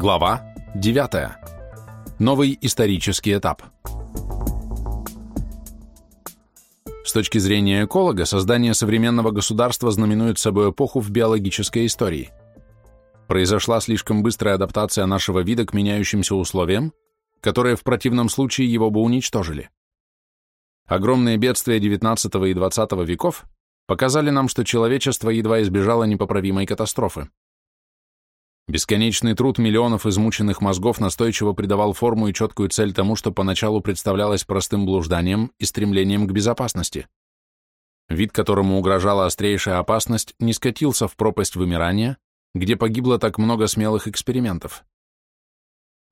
Глава 9. Новый исторический этап. С точки зрения эколога, создание современного государства знаменует собой эпоху в биологической истории. Произошла слишком быстрая адаптация нашего вида к меняющимся условиям, которые в противном случае его бы уничтожили. Огромные бедствия XIX и XX веков показали нам, что человечество едва избежало непоправимой катастрофы. Бесконечный труд миллионов измученных мозгов настойчиво придавал форму и четкую цель тому, что поначалу представлялось простым блужданием и стремлением к безопасности. Вид, которому угрожала острейшая опасность, не скатился в пропасть вымирания, где погибло так много смелых экспериментов.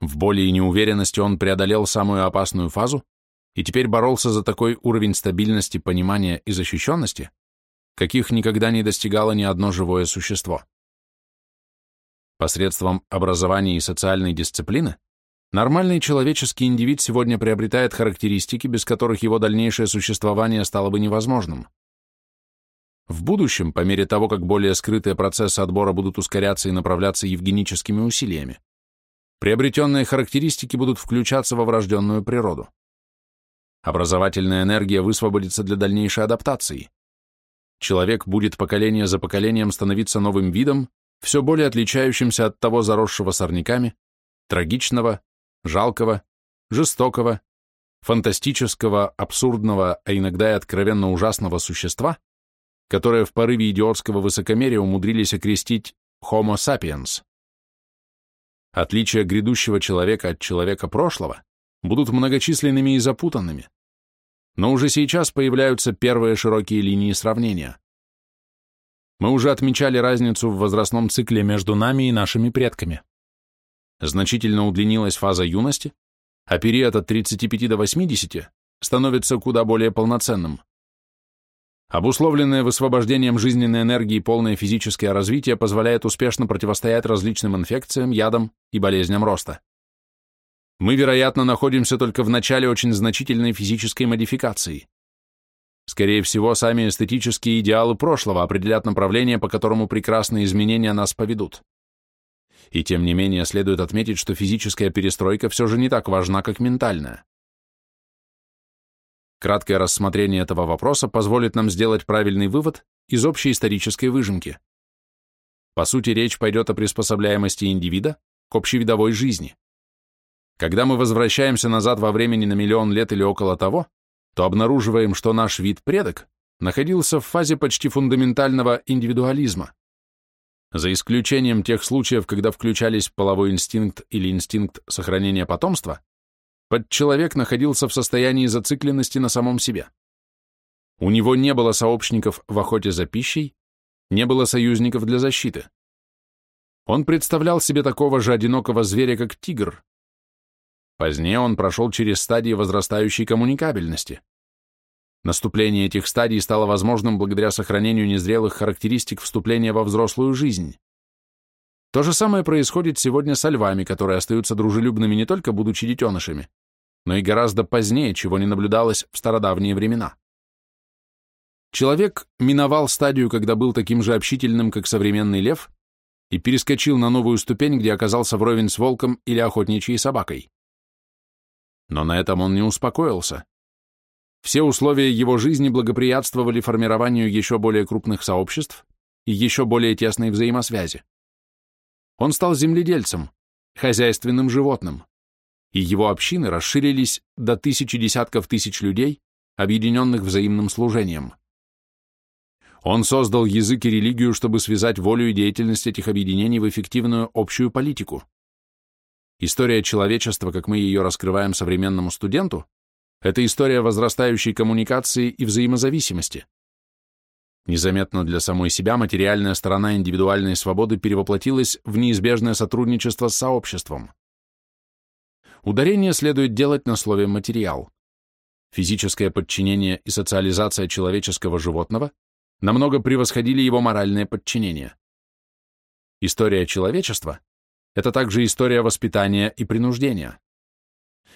В боли и неуверенности он преодолел самую опасную фазу и теперь боролся за такой уровень стабильности, понимания и защищенности, каких никогда не достигало ни одно живое существо. Посредством образования и социальной дисциплины нормальный человеческий индивид сегодня приобретает характеристики, без которых его дальнейшее существование стало бы невозможным. В будущем, по мере того, как более скрытые процессы отбора будут ускоряться и направляться евгеническими усилиями, приобретенные характеристики будут включаться во врожденную природу. Образовательная энергия высвободится для дальнейшей адаптации. Человек будет поколение за поколением становиться новым видом, все более отличающимся от того заросшего сорняками, трагичного, жалкого, жестокого, фантастического, абсурдного, а иногда и откровенно ужасного существа, которое в порыве идиотского высокомерия умудрились окрестить Homo sapiens. Отличия грядущего человека от человека прошлого будут многочисленными и запутанными, но уже сейчас появляются первые широкие линии сравнения. Мы уже отмечали разницу в возрастном цикле между нами и нашими предками. Значительно удлинилась фаза юности, а период от 35 до 80 становится куда более полноценным. Обусловленное высвобождением жизненной энергии полное физическое развитие позволяет успешно противостоять различным инфекциям, ядам и болезням роста. Мы, вероятно, находимся только в начале очень значительной физической модификации. Скорее всего, сами эстетические идеалы прошлого определят направление, по которому прекрасные изменения нас поведут. И тем не менее следует отметить, что физическая перестройка все же не так важна, как ментальная. Краткое рассмотрение этого вопроса позволит нам сделать правильный вывод из общей исторической выжимки. По сути, речь пойдет о приспособляемости индивида к общевидовой жизни. Когда мы возвращаемся назад во времени на миллион лет или около того, то обнаруживаем, что наш вид предок находился в фазе почти фундаментального индивидуализма. За исключением тех случаев, когда включались половой инстинкт или инстинкт сохранения потомства, подчеловек находился в состоянии зацикленности на самом себе. У него не было сообщников в охоте за пищей, не было союзников для защиты. Он представлял себе такого же одинокого зверя, как тигр, Позднее он прошел через стадии возрастающей коммуникабельности. Наступление этих стадий стало возможным благодаря сохранению незрелых характеристик вступления во взрослую жизнь. То же самое происходит сегодня со львами, которые остаются дружелюбными не только будучи детенышами, но и гораздо позднее, чего не наблюдалось в стародавние времена. Человек миновал стадию, когда был таким же общительным, как современный лев, и перескочил на новую ступень, где оказался вровень с волком или охотничьей собакой. Но на этом он не успокоился. Все условия его жизни благоприятствовали формированию еще более крупных сообществ и еще более тесной взаимосвязи. Он стал земледельцем, хозяйственным животным, и его общины расширились до тысячи десятков тысяч людей, объединенных взаимным служением. Он создал язык и религию, чтобы связать волю и деятельность этих объединений в эффективную общую политику. История человечества, как мы ее раскрываем современному студенту, это история возрастающей коммуникации и взаимозависимости. Незаметно для самой себя материальная сторона индивидуальной свободы перевоплотилась в неизбежное сотрудничество с сообществом. Ударение следует делать на слове «материал». Физическое подчинение и социализация человеческого животного намного превосходили его моральное подчинение. История человечества это также история воспитания и принуждения.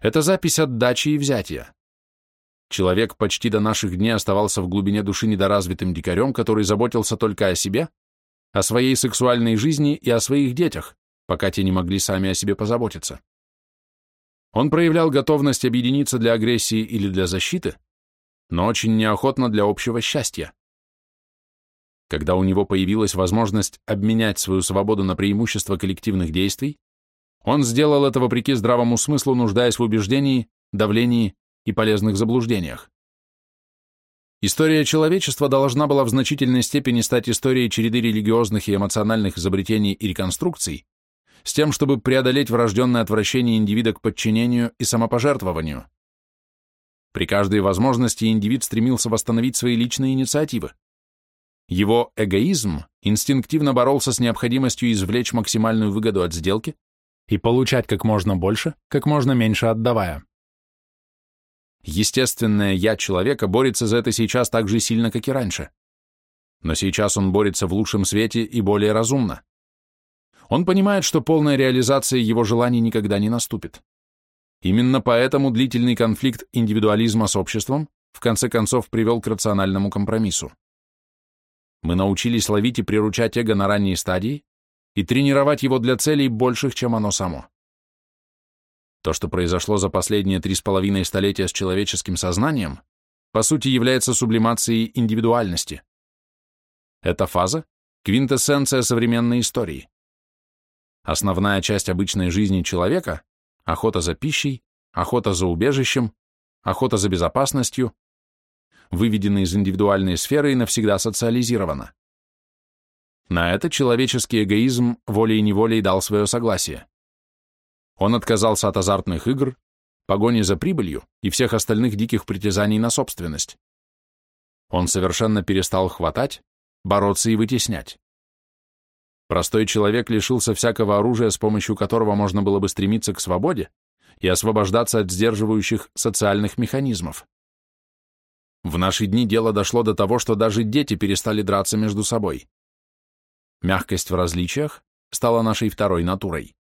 Это запись отдачи и взятия. Человек почти до наших дней оставался в глубине души недоразвитым дикарем, который заботился только о себе, о своей сексуальной жизни и о своих детях, пока те не могли сами о себе позаботиться. Он проявлял готовность объединиться для агрессии или для защиты, но очень неохотно для общего счастья. Когда у него появилась возможность обменять свою свободу на преимущество коллективных действий, он сделал это вопреки здравому смыслу, нуждаясь в убеждении, давлении и полезных заблуждениях. История человечества должна была в значительной степени стать историей череды религиозных и эмоциональных изобретений и реконструкций, с тем, чтобы преодолеть врожденное отвращение индивида к подчинению и самопожертвованию. При каждой возможности индивид стремился восстановить свои личные инициативы. Его эгоизм инстинктивно боролся с необходимостью извлечь максимальную выгоду от сделки и получать как можно больше, как можно меньше отдавая. Естественное «я» человека борется за это сейчас так же сильно, как и раньше. Но сейчас он борется в лучшем свете и более разумно. Он понимает, что полная реализация его желаний никогда не наступит. Именно поэтому длительный конфликт индивидуализма с обществом в конце концов привел к рациональному компромиссу. Мы научились ловить и приручать эго на ранней стадии и тренировать его для целей больших, чем оно само. То, что произошло за последние три с половиной столетия с человеческим сознанием, по сути является сублимацией индивидуальности. Эта фаза – квинтэссенция современной истории. Основная часть обычной жизни человека – охота за пищей, охота за убежищем, охота за безопасностью – выведена из индивидуальной сферы и навсегда социализирована. На это человеческий эгоизм волей-неволей дал свое согласие. Он отказался от азартных игр, погони за прибылью и всех остальных диких притязаний на собственность. Он совершенно перестал хватать, бороться и вытеснять. Простой человек лишился всякого оружия, с помощью которого можно было бы стремиться к свободе и освобождаться от сдерживающих социальных механизмов. В наши дни дело дошло до того, что даже дети перестали драться между собой. Мягкость в различиях стала нашей второй натурой.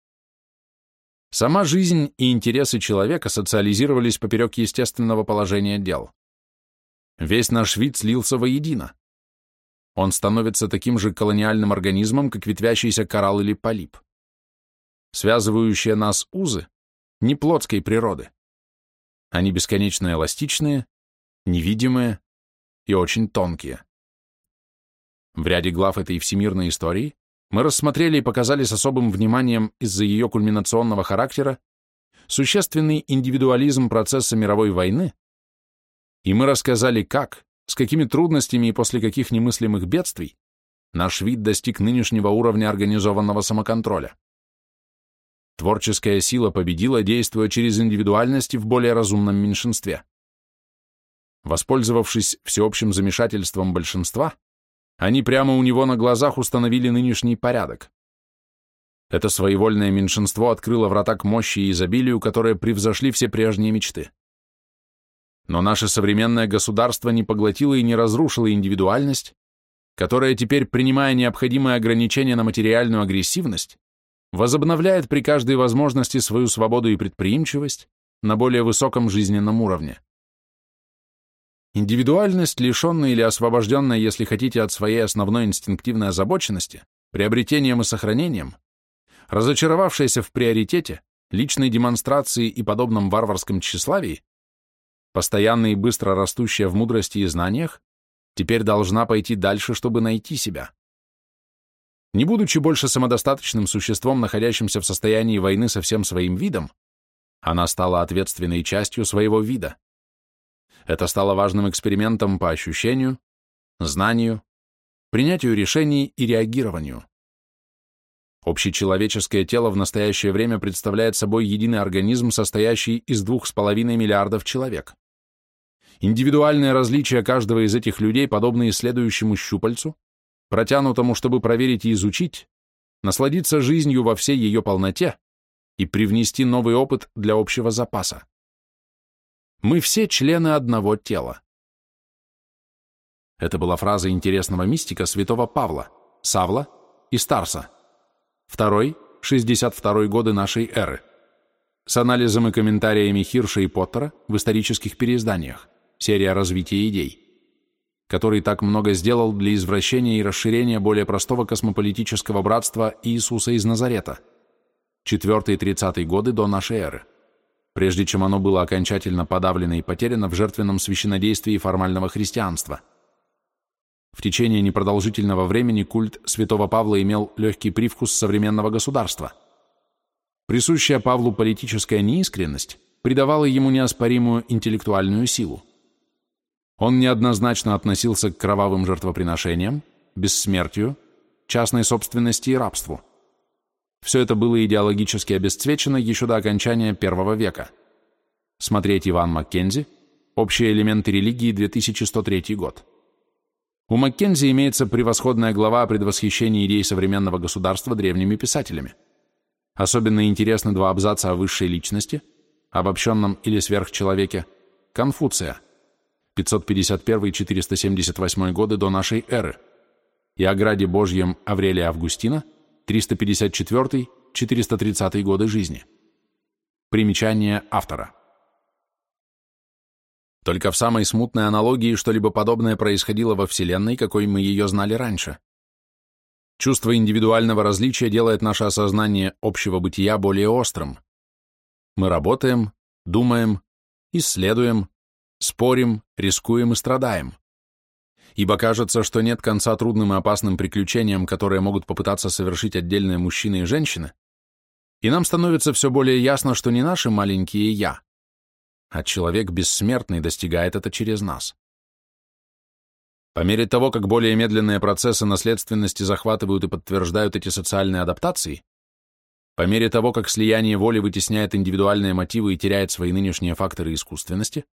Сама жизнь и интересы человека социализировались поперек естественного положения дел. Весь наш вид слился воедино. Он становится таким же колониальным организмом, как ветвящийся коралл или полип. Связывающие нас узы не плотской природы. Они бесконечно эластичные, невидимые и очень тонкие. В ряде глав этой всемирной истории мы рассмотрели и показали с особым вниманием из-за ее кульминационного характера существенный индивидуализм процесса мировой войны, и мы рассказали, как, с какими трудностями и после каких немыслимых бедствий наш вид достиг нынешнего уровня организованного самоконтроля. Творческая сила победила, действуя через индивидуальность в более разумном меньшинстве. Воспользовавшись всеобщим замешательством большинства, они прямо у него на глазах установили нынешний порядок. Это своевольное меньшинство открыло врата к мощи и изобилию, которые превзошли все прежние мечты. Но наше современное государство не поглотило и не разрушило индивидуальность, которая теперь, принимая необходимые ограничения на материальную агрессивность, возобновляет при каждой возможности свою свободу и предприимчивость на более высоком жизненном уровне. Индивидуальность, лишенная или освобожденная, если хотите, от своей основной инстинктивной озабоченности, приобретением и сохранением, разочаровавшаяся в приоритете, личной демонстрации и подобном варварском тщеславии, постоянно и быстро растущая в мудрости и знаниях, теперь должна пойти дальше, чтобы найти себя. Не будучи больше самодостаточным существом, находящимся в состоянии войны со всем своим видом, она стала ответственной частью своего вида. Это стало важным экспериментом по ощущению, знанию, принятию решений и реагированию. Общечеловеческое тело в настоящее время представляет собой единый организм, состоящий из двух с половиной миллиардов человек. Индивидуальные различия каждого из этих людей подобны исследующему щупальцу, протянутому, чтобы проверить и изучить, насладиться жизнью во всей ее полноте и привнести новый опыт для общего запаса. Мы все члены одного тела. Это была фраза интересного мистика святого Павла, Савла и Старса. Второй, 62 годы нашей эры. С анализом и комментариями Хирша и Поттера в исторических переизданиях. Серия развития идей который так много сделал для извращения и расширения более простого космополитического братства Иисуса из Назарета, 4-30 годы до нашей эры, прежде чем оно было окончательно подавлено и потеряно в жертвенном священнодействии формального христианства. В течение непродолжительного времени культ святого Павла имел легкий привкус современного государства. Присущая Павлу политическая неискренность придавала ему неоспоримую интеллектуальную силу. Он неоднозначно относился к кровавым жертвоприношениям, бессмертию, частной собственности и рабству. Все это было идеологически обесцвечено еще до окончания первого века. Смотреть Иван Маккензи «Общие элементы религии, 2103 год». У Маккензи имеется превосходная глава о предвосхищении идей современного государства древними писателями. Особенно интересны два абзаца о высшей личности, обобщенном или сверхчеловеке, Конфуция, 551-478 годы до нашей эры, и о граде Божьем Аврелия Августина, 354-430 годы жизни. Примечание автора. Только в самой смутной аналогии что-либо подобное происходило во Вселенной, какой мы ее знали раньше. Чувство индивидуального различия делает наше осознание общего бытия более острым. Мы работаем, думаем, исследуем, спорим, рискуем и страдаем ибо кажется, что нет конца трудным и опасным приключениям, которые могут попытаться совершить отдельные мужчины и женщины, и нам становится все более ясно, что не наши маленькие «я», а человек бессмертный достигает это через нас. По мере того, как более медленные процессы наследственности захватывают и подтверждают эти социальные адаптации, по мере того, как слияние воли вытесняет индивидуальные мотивы и теряет свои нынешние факторы искусственности,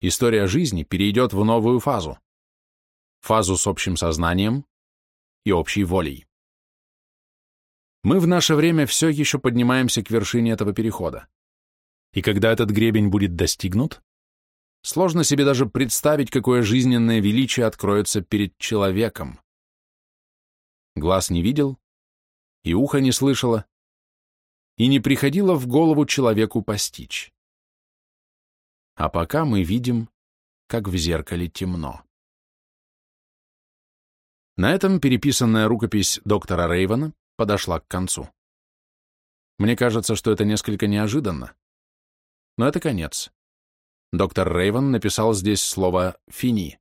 история жизни перейдет в новую фазу фазу с общим сознанием и общей волей. Мы в наше время все еще поднимаемся к вершине этого перехода. И когда этот гребень будет достигнут, сложно себе даже представить, какое жизненное величие откроется перед человеком. Глаз не видел, и ухо не слышало, и не приходило в голову человеку постичь. А пока мы видим, как в зеркале темно. На этом переписанная рукопись доктора Рейвена подошла к концу. Мне кажется, что это несколько неожиданно. Но это конец. Доктор Рейвен написал здесь слово «фини».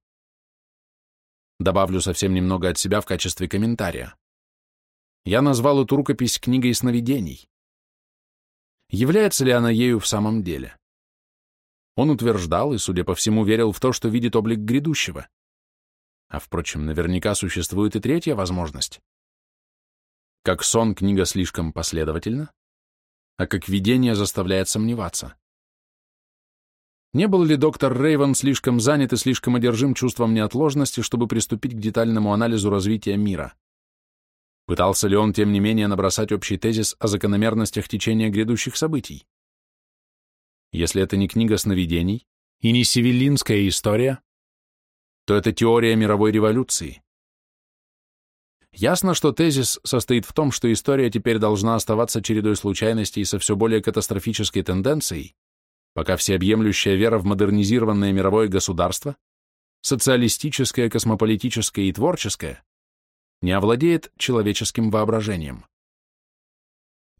Добавлю совсем немного от себя в качестве комментария. Я назвал эту рукопись книгой сновидений. Является ли она ею в самом деле? Он утверждал и, судя по всему, верил в то, что видит облик грядущего. А, впрочем, наверняка существует и третья возможность. Как сон книга слишком последовательна, а как видение заставляет сомневаться. Не был ли доктор Рейвен слишком занят и слишком одержим чувством неотложности, чтобы приступить к детальному анализу развития мира? Пытался ли он, тем не менее, набросать общий тезис о закономерностях течения грядущих событий? Если это не книга сновидений и не севиллинская история, то это теория мировой революции. Ясно, что тезис состоит в том, что история теперь должна оставаться чередой случайностей со все более катастрофической тенденцией, пока всеобъемлющая вера в модернизированное мировое государство, социалистическое, космополитическое и творческое, не овладеет человеческим воображением.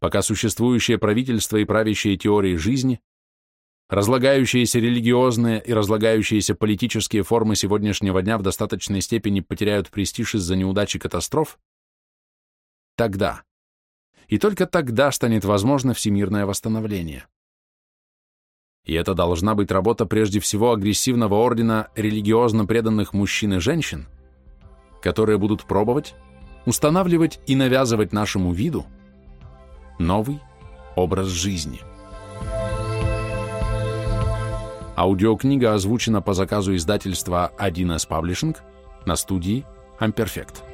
Пока существующее правительство и правящие теории жизни Разлагающиеся религиозные и разлагающиеся политические формы сегодняшнего дня в достаточной степени потеряют престиж из-за неудачи катастроф, тогда, и только тогда станет возможно всемирное восстановление. И это должна быть работа прежде всего агрессивного ордена религиозно преданных мужчин и женщин, которые будут пробовать, устанавливать и навязывать нашему виду новый образ жизни. Аудиокнига озвучена по заказу издательства 1С Publishing на студии Amperfect.